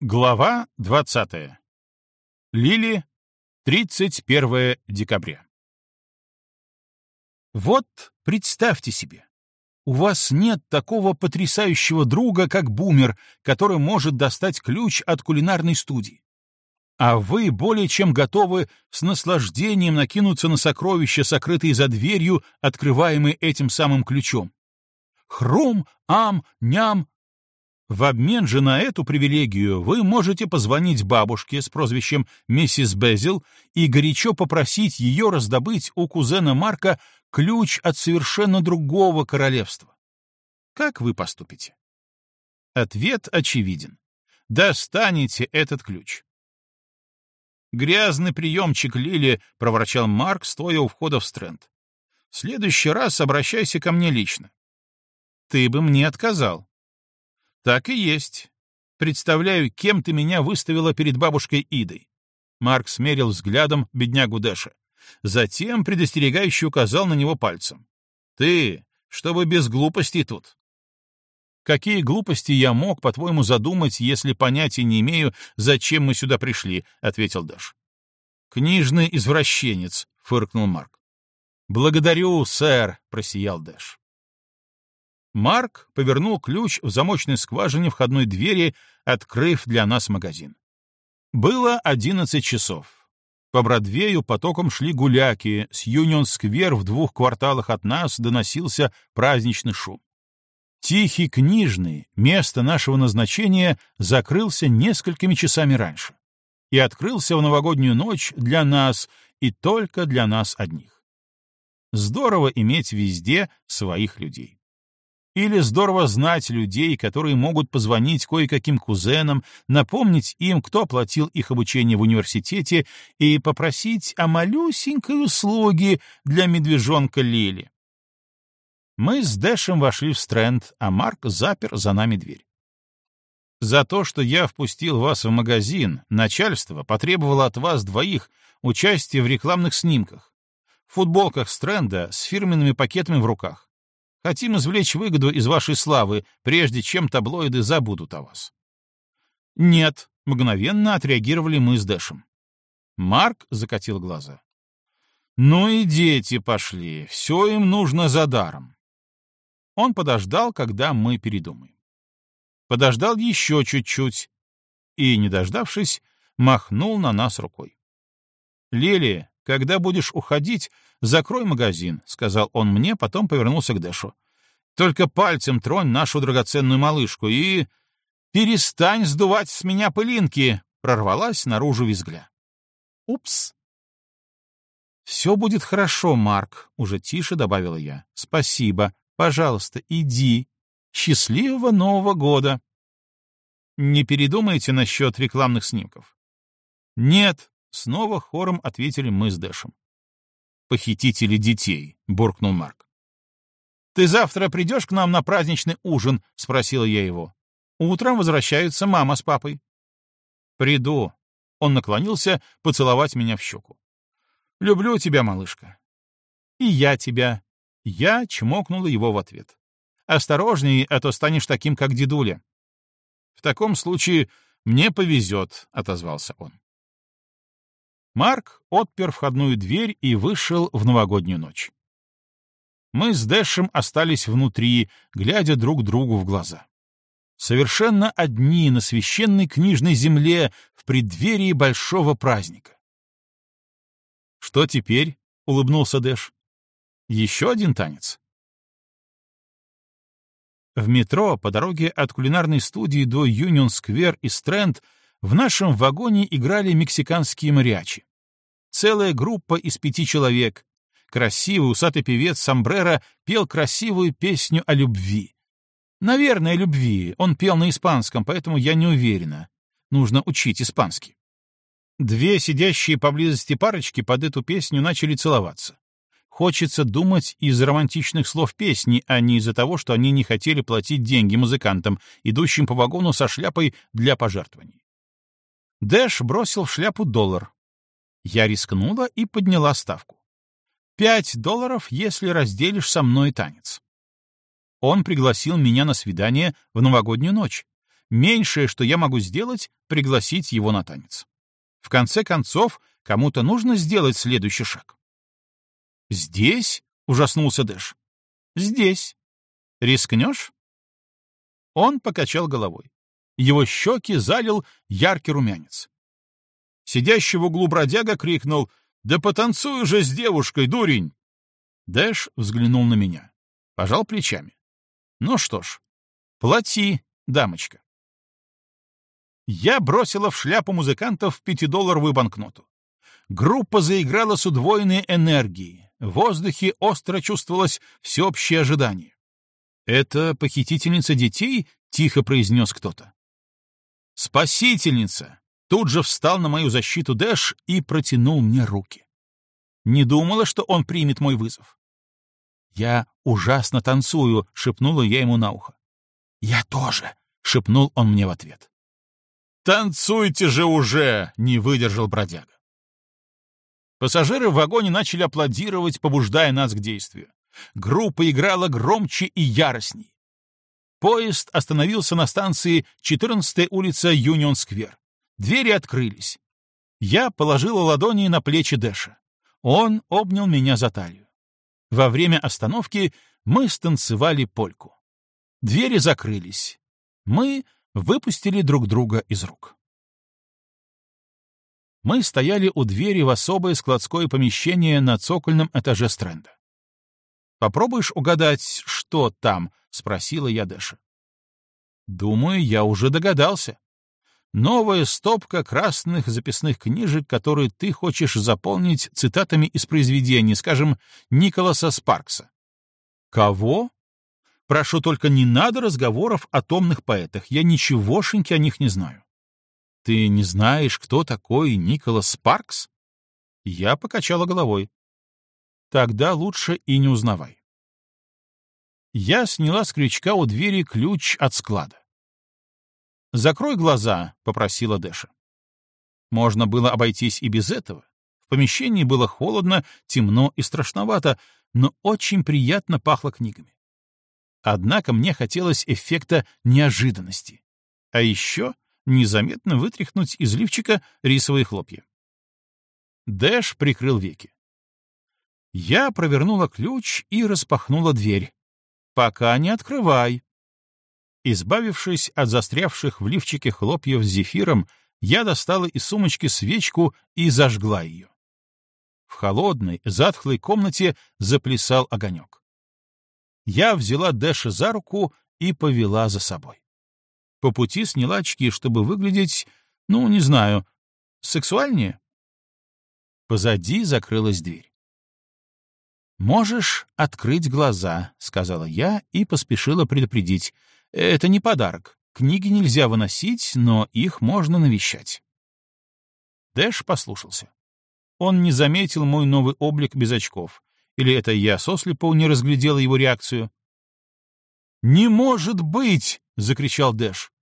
Глава 20. Лили, 31 декабря. Вот представьте себе, у вас нет такого потрясающего друга, как Бумер, который может достать ключ от кулинарной студии. А вы более чем готовы с наслаждением накинуться на сокровища, сокрытые за дверью, открываемые этим самым ключом. Хрум, ам, ням, в обмен же на эту привилегию вы можете позвонить бабушке с прозвищем миссис Безил и горячо попросить ее раздобыть у кузена Марка ключ от совершенно другого королевства. Как вы поступите? Ответ очевиден. Достанете этот ключ. «Грязный приемчик, Лили», — проворчал Марк, стоя у входа в Стрэнд. «В следующий раз обращайся ко мне лично». «Ты бы мне отказал», так и есть. Представляю, кем ты меня выставила перед бабушкой Идой. Марк смерил взглядом беднягу Дэша. Затем предостерегающе указал на него пальцем. Ты, чтобы без глупостей тут. Какие глупости я мог, по-твоему, задумать, если понятия не имею, зачем мы сюда пришли, ответил Дэш. Книжный извращенец, фыркнул Марк. Благодарю, сэр, просиял Дэш. Марк повернул ключ в замочной скважине входной двери, открыв для нас магазин. Было одиннадцать часов. По Бродвею потоком шли гуляки, с Юнион-сквер в двух кварталах от нас доносился праздничный шум. Тихий книжный, место нашего назначения, закрылся несколькими часами раньше. И открылся в новогоднюю ночь для нас и только для нас одних. Здорово иметь везде своих людей. Или здорово знать людей, которые могут позвонить кое-каким кузенам, напомнить им, кто оплатил их обучение в университете, и попросить о малюсенькой услуге для медвежонка Лили. Мы с Дэшем вошли в Стрэнд, а Марк запер за нами дверь. За то, что я впустил вас в магазин, начальство потребовало от вас двоих участия в рекламных снимках, в футболках Стрэнда с фирменными пакетами в руках. Хотим извлечь выгоду из вашей славы, прежде чем таблоиды забудут о вас. Нет, мгновенно отреагировали мы с Дэшем. Марк закатил глаза. Ну и дети пошли, все им нужно за даром. Он подождал, когда мы передумаем. Подождал еще чуть-чуть и, не дождавшись, махнул на нас рукой. «Лили, когда будешь уходить, закрой магазин», — сказал он мне, потом повернулся к Дэшу. «Только пальцем тронь нашу драгоценную малышку и...» «Перестань сдувать с меня пылинки!» — прорвалась наружу визгля. «Упс!» «Все будет хорошо, Марк», — уже тише добавила я. «Спасибо. Пожалуйста, иди. Счастливого Нового года!» «Не передумайте насчет рекламных снимков?» «Нет», Снова хором ответили мы с Дэшем. «Похитители детей», — буркнул Марк. «Ты завтра придешь к нам на праздничный ужин?» — спросила я его. «Утром возвращаются мама с папой». «Приду». Он наклонился поцеловать меня в щеку. «Люблю тебя, малышка». «И я тебя». Я чмокнула его в ответ. «Осторожней, а то станешь таким, как дедуля». «В таком случае мне повезет», — отозвался он. Марк отпер входную дверь и вышел в новогоднюю ночь. Мы с Дэшем остались внутри, глядя друг другу в глаза. Совершенно одни на священной книжной земле в преддверии большого праздника. «Что теперь?» — улыбнулся Дэш. «Еще один танец?» В метро по дороге от кулинарной студии до Юнион-сквер и Стрэнд в нашем вагоне играли мексиканские мариачи. Целая группа из пяти человек. Красивый усатый певец Самбрера пел красивую песню о любви. Наверное, любви. Он пел на испанском, поэтому я не уверена. Нужно учить испанский. Две сидящие поблизости парочки под эту песню начали целоваться. Хочется думать из романтичных слов песни, а не из-за того, что они не хотели платить деньги музыкантам, идущим по вагону со шляпой для пожертвований. Дэш бросил в шляпу доллар, я рискнула и подняла ставку. Пять долларов, если разделишь со мной танец. Он пригласил меня на свидание в новогоднюю ночь. меньшее, что я могу сделать, пригласить его на танец. В конце концов, кому-то нужно сделать следующий шаг. «Здесь?» — ужаснулся Дэш. «Здесь. Рискнешь?» Он покачал головой. Его щеки залил яркий румянец. Сидящий в углу бродяга крикнул «Да потанцуй же с девушкой, дурень!» Дэш взглянул на меня. Пожал плечами. «Ну что ж, плати, дамочка». Я бросила в шляпу музыкантов пятидолларовую банкноту. Группа заиграла с удвоенной энергией. В воздухе остро чувствовалось всеобщее ожидание. «Это похитительница детей?» — тихо произнес кто-то. «Спасительница!» Тут же встал на мою защиту Дэш и протянул мне руки. Не думала, что он примет мой вызов. «Я ужасно танцую», — шепнула я ему на ухо. «Я тоже», — шепнул он мне в ответ. «Танцуйте же уже!» — не выдержал бродяга. Пассажиры в вагоне начали аплодировать, побуждая нас к действию. Группа играла громче и яростней. Поезд остановился на станции 14-я улица Юнион-сквер. Двери открылись. Я положила ладони на плечи Дэша. Он обнял меня за талию. Во время остановки мы станцевали польку. Двери закрылись. Мы выпустили друг друга из рук. Мы стояли у двери в особое складское помещение на цокольном этаже стренда. «Попробуешь угадать, что там?» — спросила я Дэша. «Думаю, я уже догадался. Новая стопка красных записных книжек, которые ты хочешь заполнить цитатами из произведений, скажем, Николаса Спаркса». «Кого?» «Прошу, только не надо разговоров о томных поэтах. Я ничегошеньки о них не знаю». «Ты не знаешь, кто такой Николас Спаркс?» Я покачала головой. «Тогда лучше и не узнавай». Я сняла с крючка у двери ключ от склада. «Закрой глаза», — попросила Дэша. Можно было обойтись и без этого. В помещении было холодно, темно и страшновато, но очень приятно пахло книгами. Однако мне хотелось эффекта неожиданности. А еще незаметно вытряхнуть из лифчика рисовые хлопья. Дэш прикрыл веки. Я провернула ключ и распахнула дверь. «Пока не открывай». Избавившись от застрявших в лифчике хлопьев с зефиром, я достала из сумочки свечку и зажгла ее. В холодной, затхлой комнате заплясал огонек. Я взяла Дэша за руку и повела за собой. По пути сняла очки, чтобы выглядеть, ну, не знаю, сексуальнее. Позади закрылась дверь. «Можешь открыть глаза», — сказала я и поспешила предупредить. «Это не подарок. Книги нельзя выносить, но их можно навещать». Дэш послушался. Он не заметил мой новый облик без очков. Или это я сослепу не разглядела его реакцию? «Не может быть!» — закричал Дэш.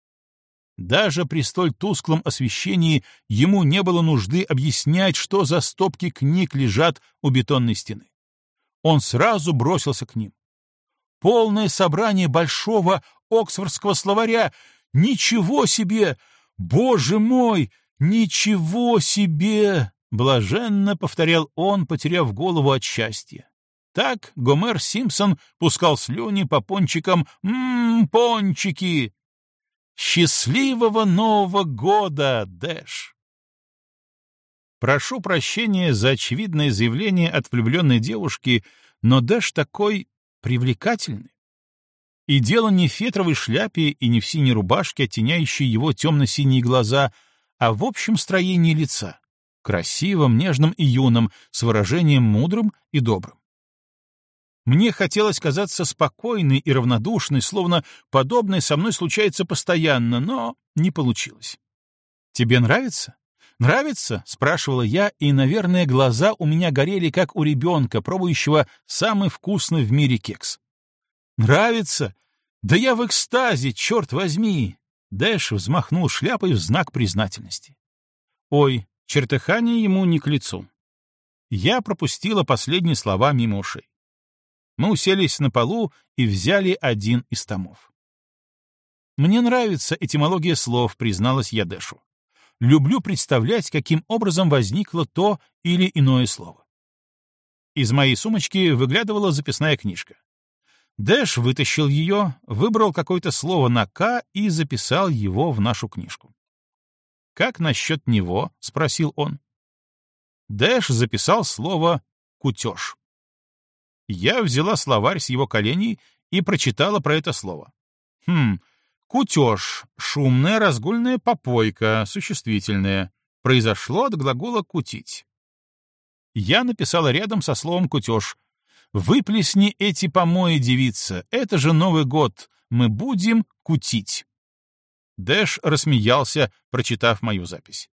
Даже при столь тусклом освещении ему не было нужды объяснять, что за стопки книг лежат у бетонной стены. Он сразу бросился к ним. Полное собрание большого Оксфордского словаря. Ничего себе! Боже мой! Ничего себе! Блаженно повторял он, потеряв голову от счастья. Так Гомер Симпсон пускал слюни по пончикам. «Ммм, пончики!» «Счастливого Нового года, Дэш!» Прошу прощения за очевидное заявление от влюбленной девушки, но Дэш такой привлекательный. И дело не в фетровой шляпе и не в синей рубашке, оттеняющей его темно-синие глаза, а в общем строении лица, красивым, нежным и юным, с выражением мудрым и добрым. Мне хотелось казаться спокойной и равнодушной, словно подобное со мной случается постоянно, но не получилось. «Тебе нравится?» «Нравится?» — спрашивала я, и, наверное, глаза у меня горели, как у ребенка, пробующего самый вкусный в мире кекс. «Нравится? Да я в экстазе, черт возьми!» Дэш взмахнул шляпой в знак признательности. Ой, чертыхание ему не к лицу. Я пропустила последние слова мимо ушей. Мы уселись на полу и взяли один из томов. Мне нравится этимология слов, призналась я Дэшу. Люблю представлять, каким образом возникло то или иное слово. Из моей сумочки выглядывала записная книжка. Дэш вытащил ее, выбрал какое-то слово на «К» и записал его в нашу книжку. «Как насчет него?» — спросил он. Дэш записал слово «кутеж». Я взяла словарь с его коленей и прочитала про это слово. Хм, кутеж, шумная разгульная попойка, существительное, произошло от глагола «кутить». Я написала рядом со словом «кутеж». «Выплесни эти помои, девица, это же Новый год, мы будем кутить». Дэш рассмеялся, прочитав мою запись.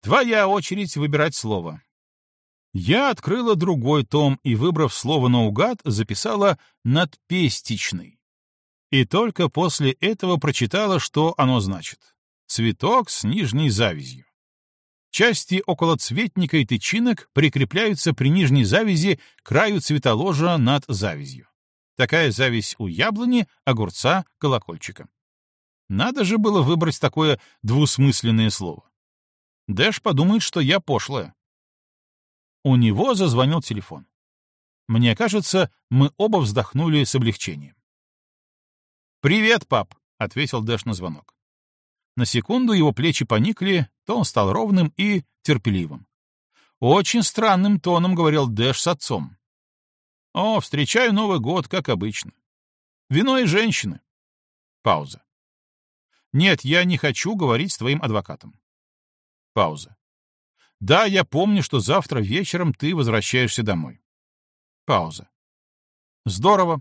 «Твоя очередь выбирать слово». Я открыла другой том и, выбрав слово наугад, записала «надпестичный». И только после этого прочитала, что оно значит. Цветок с нижней завязью. Части околоцветника и тычинок прикрепляются при нижней завязи к краю цветоложа над завязью. Такая завязь у яблони, огурца, колокольчика. Надо же было выбрать такое двусмысленное слово. Дэш подумает, что я пошлая. У него зазвонил телефон. Мне кажется, мы оба вздохнули с облегчением. «Привет, пап», — ответил Дэш на звонок. На секунду его плечи поникли, то он стал ровным и терпеливым. Очень странным тоном говорил Дэш с отцом. «О, встречаю Новый год, как обычно. Вино и женщины». Пауза. «Нет, я не хочу говорить с твоим адвокатом». Пауза. Да, я помню, что завтра вечером ты возвращаешься домой. Пауза. Здорово.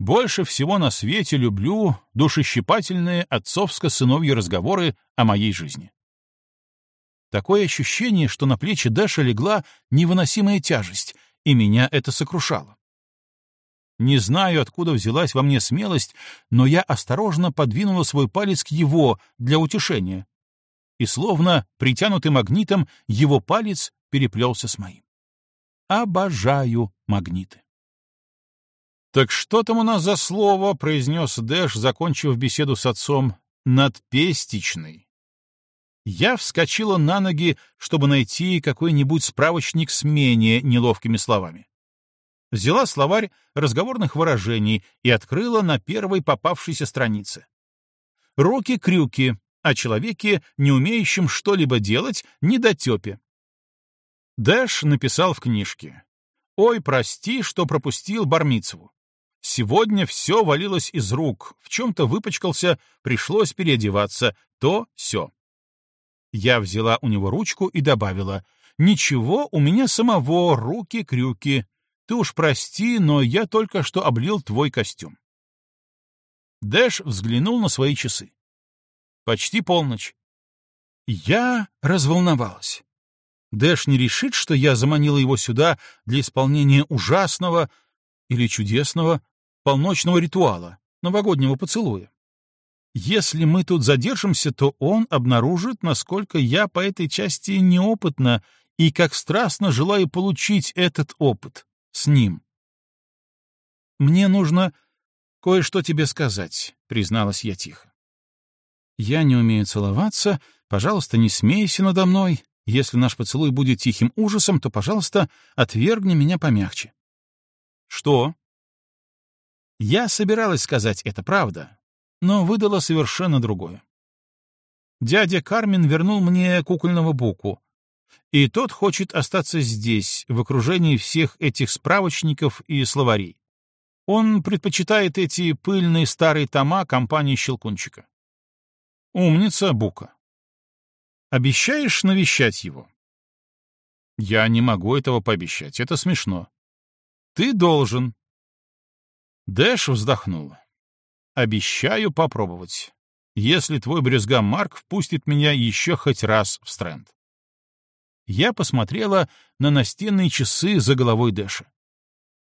Больше всего на свете люблю душещипательные отцовско-сыновьи разговоры о моей жизни. Такое ощущение, что на плечи Дэша легла невыносимая тяжесть, и меня это сокрушало. Не знаю, откуда взялась во мне смелость, но я осторожно подвинула свой палец к его для утешения, и словно притянутый магнитом его палец переплелся с моим. Обожаю магниты. «Так что там у нас за слово?» — произнес Дэш, закончив беседу с отцом. «Надпестичный». Я вскочила на ноги, чтобы найти какой-нибудь справочник с менее неловкими словами. Взяла словарь разговорных выражений и открыла на первой попавшейся странице. Руки-крюки, о человеке, не умеющем что-либо делать, недотепе. Дэш написал в книжке. «Ой, прости, что пропустил Бармицеву. Сегодня все валилось из рук, в чем-то выпачкался, пришлось переодеваться, то все. Я взяла у него ручку и добавила, «Ничего, у меня самого руки-крюки. Ты уж прости, но я только что облил твой костюм». Дэш взглянул на свои часы. Почти полночь. Я разволновалась. Дэш не решит, что я заманила его сюда для исполнения ужасного или чудесного полночного ритуала, новогоднего поцелуя. Если мы тут задержимся, то он обнаружит, насколько я по этой части неопытна и как страстно желаю получить этот опыт с ним. «Мне нужно кое-что тебе сказать», — призналась я тихо. Я не умею целоваться, пожалуйста, не смейся надо мной. Если наш поцелуй будет тихим ужасом, то, пожалуйста, отвергни меня помягче. Что? Я собиралась сказать это правда, но выдала совершенно другое. Дядя Кармен вернул мне кукольного буку, и тот хочет остаться здесь, в окружении всех этих справочников и словарей. Он предпочитает эти пыльные старые тома компании Щелкунчика. Умница, Бука. Обещаешь навещать его? Я не могу этого пообещать, это смешно. Ты должен. Дэш вздохнул. Обещаю попробовать, если твой брюзга Марк впустит меня еще хоть раз в Стрэнд. Я посмотрела на настенные часы за головой Дэша.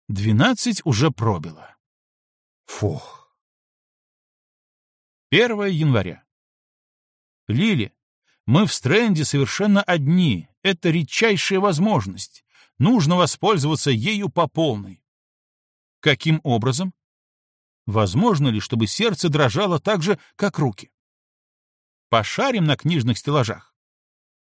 Двенадцать уже пробило. Фух. 1 января. Лили, мы в Стрэнде совершенно одни. Это редчайшая возможность. Нужно воспользоваться ею по полной. Каким образом? Возможно ли, чтобы сердце дрожало так же, как руки? Пошарим на книжных стеллажах.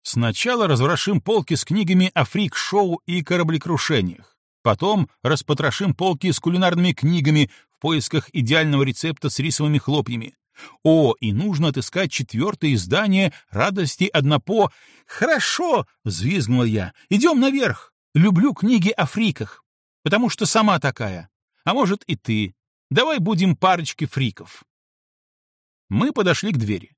Сначала разворошим полки с книгами о фрик-шоу и кораблекрушениях. Потом распотрошим полки с кулинарными книгами в поисках идеального рецепта с рисовыми хлопьями. О, и нужно отыскать четвертое издание «Радости однопо». «Хорошо!» — взвизгнула я. «Идем наверх. Люблю книги о фриках, потому что сама такая. А может, и ты. Давай будем парочки фриков». Мы подошли к двери.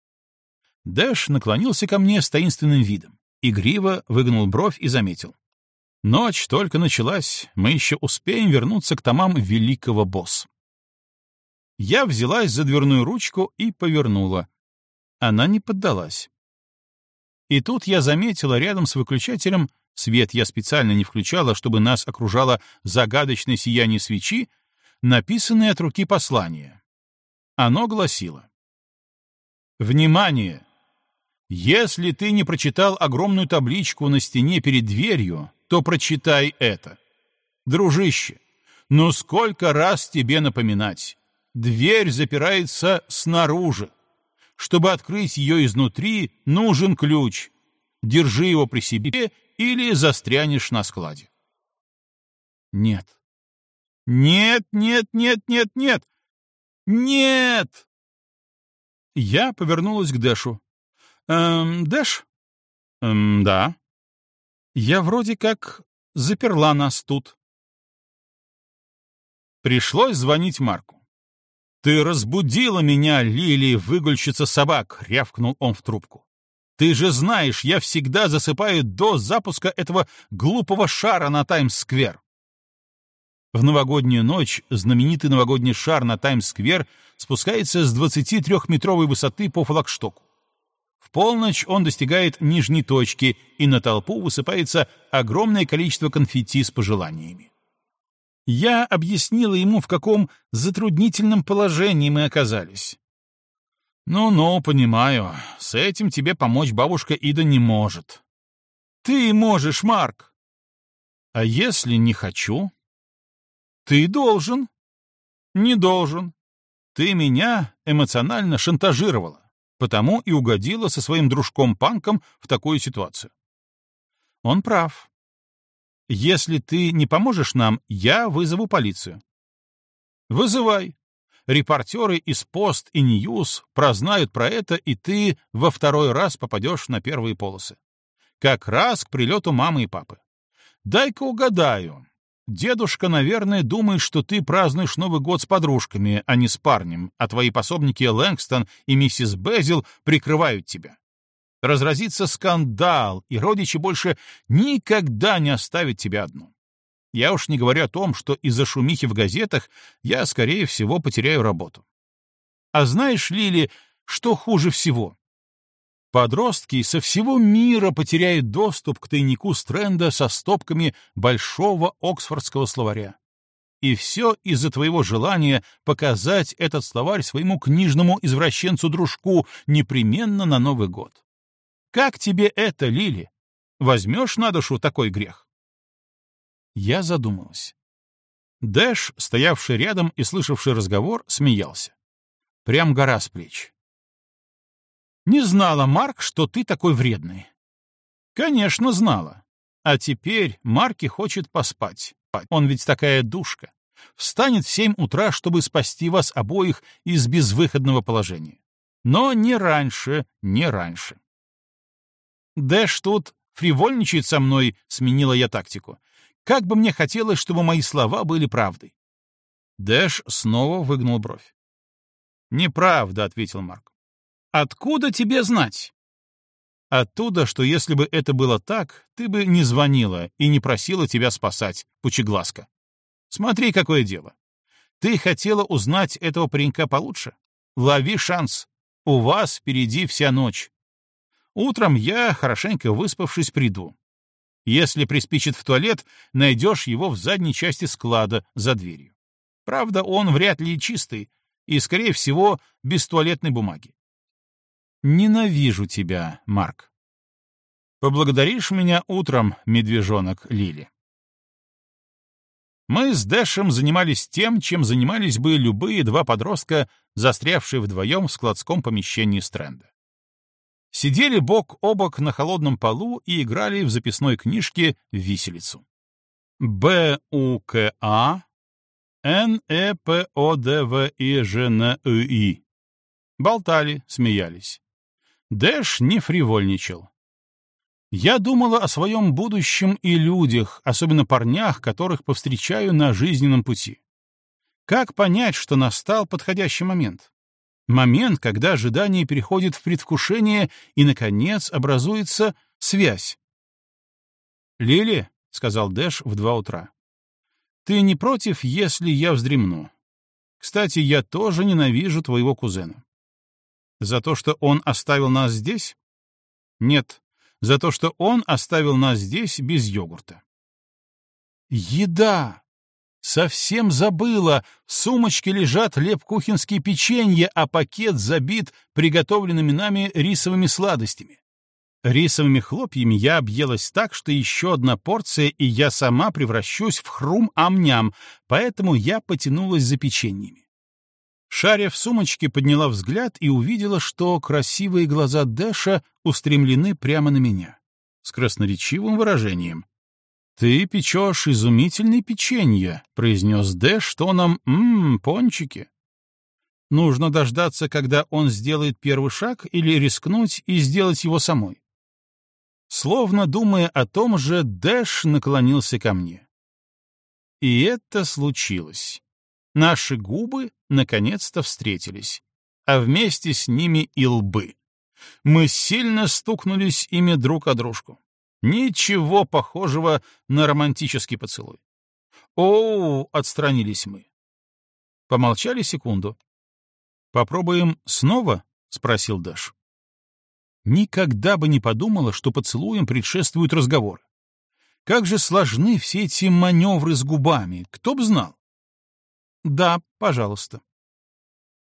Дэш наклонился ко мне с таинственным видом. Игриво выгнул бровь и заметил. Ночь только началась, мы еще успеем вернуться к томам великого босса. Я взялась за дверную ручку и повернула. Она не поддалась. И тут я заметила рядом с выключателем, свет я специально не включала, чтобы нас окружало загадочное сияние свечи, написанное от руки послание. Оно гласило. «Внимание! Если ты не прочитал огромную табличку на стене перед дверью, то прочитай это. Дружище, ну сколько раз тебе напоминать? Дверь запирается снаружи. Чтобы открыть ее изнутри, нужен ключ. Держи его при себе или застрянешь на складе. Нет. Нет, нет, нет, нет, нет. Нет! Я повернулась к Дэшу. «Эм, Дэш?» «Эм, да». «Я вроде как заперла нас тут». Пришлось звонить Марку. «Ты разбудила меня, Лили, выгульщица собак!» — рявкнул он в трубку. «Ты же знаешь, я всегда засыпаю до запуска этого глупого шара на Таймс-сквер». В новогоднюю ночь знаменитый новогодний шар на Таймс-сквер спускается с 23-метровой высоты по флагштоку. В полночь он достигает нижней точки, и на толпу высыпается огромное количество конфетти с пожеланиями. Я объяснила ему, в каком затруднительном положении мы оказались. «Ну-ну, понимаю, с этим тебе помочь бабушка Ида не может». «Ты можешь, Марк!» «А если не хочу?» «Ты должен». «Не должен. Ты меня эмоционально шантажировала потому и угодила со своим дружком-панком в такую ситуацию. Он прав. Если ты не поможешь нам, я вызову полицию. Вызывай. Репортеры из Пост и Ньюс прознают про это, и ты во второй раз попадешь на первые полосы. Как раз к прилету мамы и папы. Дай-ка угадаю. Дедушка, наверное, думает, что ты празднуешь Новый год с подружками, а не с парнем, а твои пособники Лэнгстон и миссис Безил прикрывают тебя. Разразится скандал, и родичи больше никогда не оставят тебя одну. Я уж не говорю о том, что из-за шумихи в газетах я, скорее всего, потеряю работу. А знаешь, Лили, что хуже всего? Подростки со всего мира потеряют доступ к тайнику Стрэнда со стопками большого оксфордского словаря. И все из-за твоего желания показать этот словарь своему книжному извращенцу-дружку непременно на Новый год. Как тебе это, Лили? Возьмешь на душу такой грех? Я задумалась. Дэш, стоявший рядом и слышавший разговор, смеялся. Прям гора с плеч. Не знала, Марк, что ты такой вредный. Конечно, знала. А теперь Марки хочет поспать. Он ведь такая душка. Встанет в семь утра, чтобы спасти вас обоих из безвыходного положения. Но не раньше, не раньше. Дэш тут фривольничает со мной, сменила я тактику. Как бы мне хотелось, чтобы мои слова были правдой. Дэш снова выгнул бровь. «Неправда», — ответил Марк. Откуда тебе знать? Оттуда, что если бы это было так, ты бы не звонила и не просила тебя спасать, пучеглазка. Смотри, какое дело. Ты хотела узнать этого паренька получше? Лови шанс. У вас впереди вся ночь. Утром я, хорошенько выспавшись, приду. Если приспичит в туалет, найдешь его в задней части склада за дверью. Правда, он вряд ли чистый и, скорее всего, без туалетной бумаги. Ненавижу тебя, Марк. Поблагодаришь меня утром, медвежонок Лили. Мы с Дэшем занимались тем, чем занимались бы любые два подростка, застрявшие вдвоем в складском помещении Стрэнда. Сидели бок о бок на холодном полу и играли в записной книжке виселицу. Б-У-К-А, Н-Э-П-О-Д-В-И-Ж-Н-И. Болтали, смеялись. Дэш не фривольничал. Я думала о своем будущем и людях, особенно парнях, которых повстречаю на жизненном пути. Как понять, что настал подходящий момент? Момент, когда ожидание переходит в предвкушение и, наконец, образуется связь. «Лили», — сказал Дэш в два утра, — «ты не против, если я вздремну? Кстати, я тоже ненавижу твоего кузена». «За то, что он оставил нас здесь?» «Нет, за то, что он оставил нас здесь без йогурта. Еда! Совсем забыла. В сумочке лежат лепкухинские печенья, а пакет забит приготовленными нами рисовыми сладостями. Рисовыми хлопьями я объелась так, что еще одна порция, и я сама превращусь в хрум-амням, поэтому я потянулась за печеньями. Шаря в сумочке подняла взгляд и увидела, что красивые глаза Дэша устремлены прямо на меня, с красноречивым выражением. «Ты печешь изумительные печенья», — произнес Дэш тоном «Ммм, пончики». Нужно дождаться, когда он сделает первый шаг, или рискнуть и сделать его самой. Словно думая о том же, Дэш наклонился ко мне. И это случилось. Наши губы наконец-то встретились, а вместе с ними и лбы. Мы сильно стукнулись ими друг о дружку. Ничего похожего на романтический поцелуй. Оу, отстранились мы. Помолчали секунду. «Попробуем снова?» — спросил Даш. Никогда бы не подумала, что поцелуем предшествуют разговоры. Как же сложны все эти маневры с губами, кто б знал? Да, пожалуйста.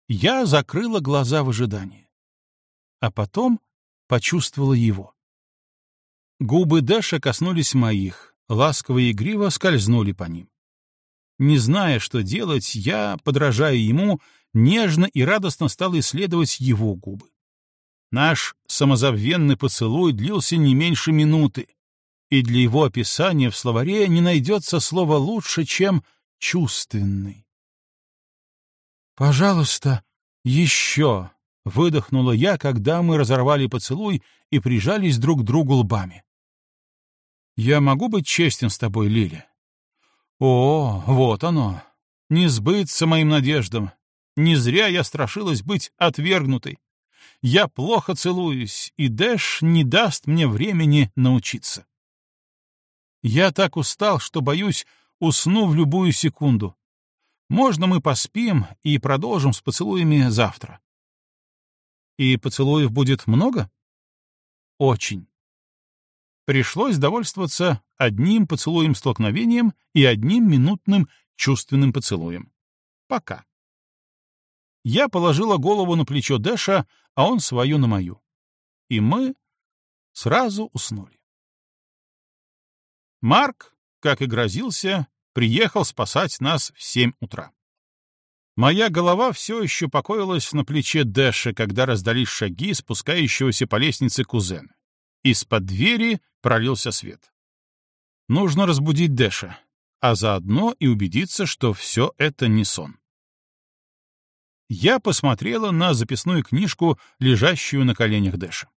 Я закрыла глаза в ожидании. А потом почувствовала его. Губы Дэша коснулись моих, ласково и игриво скользнули по ним. Не зная, что делать, я, подражая ему, нежно и радостно стал исследовать его губы. Наш самозабвенный поцелуй длился не меньше минуты, и для его описания в словаре не найдется слова лучше, чем «чувственный». «Пожалуйста, еще!» — выдохнула я, когда мы разорвали поцелуй и прижались друг к другу лбами. «Я могу быть честен с тобой, Лиля?» «О, вот оно! Не сбыться моим надеждам! Не зря я страшилась быть отвергнутой! Я плохо целуюсь, и Дэш не даст мне времени научиться. Я так устал, что, боюсь, усну в любую секунду, можно мы поспим и продолжим с поцелуями завтра. И поцелуев будет много? Очень. Пришлось довольствоваться одним поцелуем-столкновением и одним минутным чувственным поцелуем. Пока. Я положила голову на плечо Дэша, а он свою на мою. И мы сразу уснули. Марк, как и грозился, приехал спасать нас в семь утра. Моя голова все еще покоилась на плече Дэша, когда раздались шаги спускающегося по лестнице кузена. Из-под двери пролился свет. Нужно разбудить Дэша, а заодно и убедиться, что все это не сон. Я посмотрела на записную книжку, лежащую на коленях Дэша.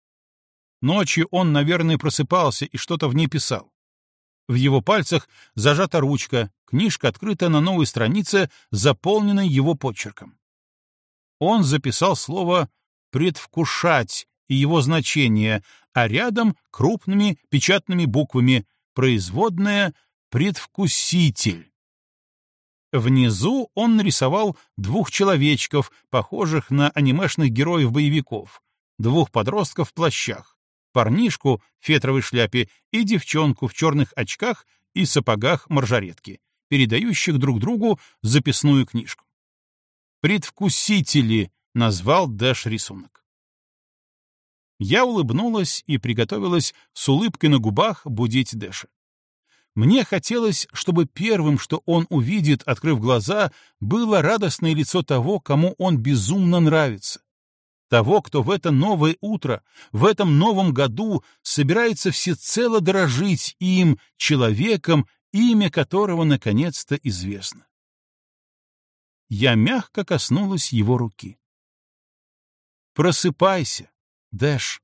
Ночью он, наверное, просыпался и что-то в ней писал. В его пальцах зажата ручка, книжка открыта на новой странице, заполненной его почерком. Он записал слово «предвкушать» и его значение, а рядом крупными печатными буквами производное «предвкуситель». Внизу он нарисовал двух человечков, похожих на анимешных героев-боевиков, двух подростков в плащах, парнишку в фетровой шляпе и девчонку в черных очках и сапогах маржаретки, передающих друг другу записную книжку. «Предвкусители» назвал Дэш рисунок. Я улыбнулась и приготовилась с улыбкой на губах будить Дэша. Мне хотелось, чтобы первым, что он увидит, открыв глаза, было радостное лицо того, кому он безумно нравится. Того, кто в это новое утро, в этом новом году собирается всецело дорожить им, человеком, имя которого наконец-то известно. Я мягко коснулась его руки. «Просыпайся, Дэш».